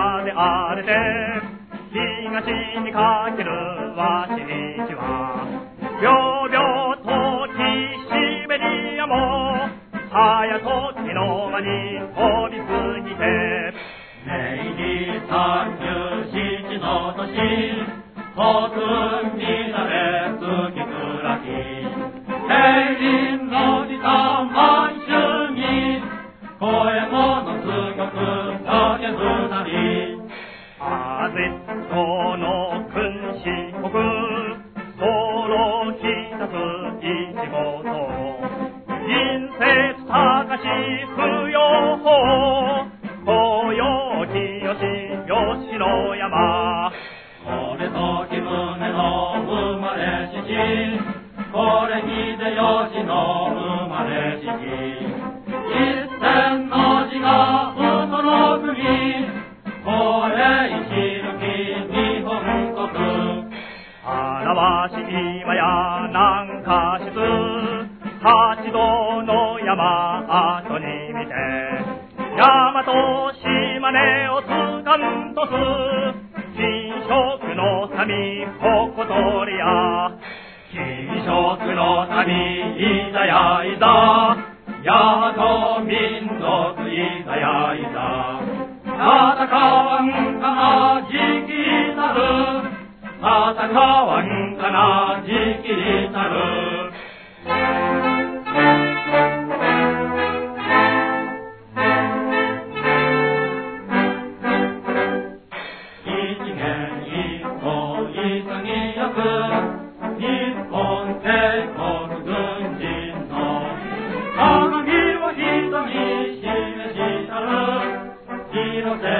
まで荒れて東にかけるわし道はびょときシベリアもはやときの間に飛びすぎて明治三十七の年国民なれぜその君子国そのひたす一号と銀節高し不要法紅葉清吉野山。これと木舟の生まれし日これ秀吉の生まれし日表し今や南下しず八度の山後に見て山と島根をつかんとす金色の民こことりや金色の民いざやいざ大和民族いざやいざ。戦わんかな時期なる一元一個潔く日本帝国軍人の鏡を人に示したる広瀬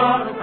Lord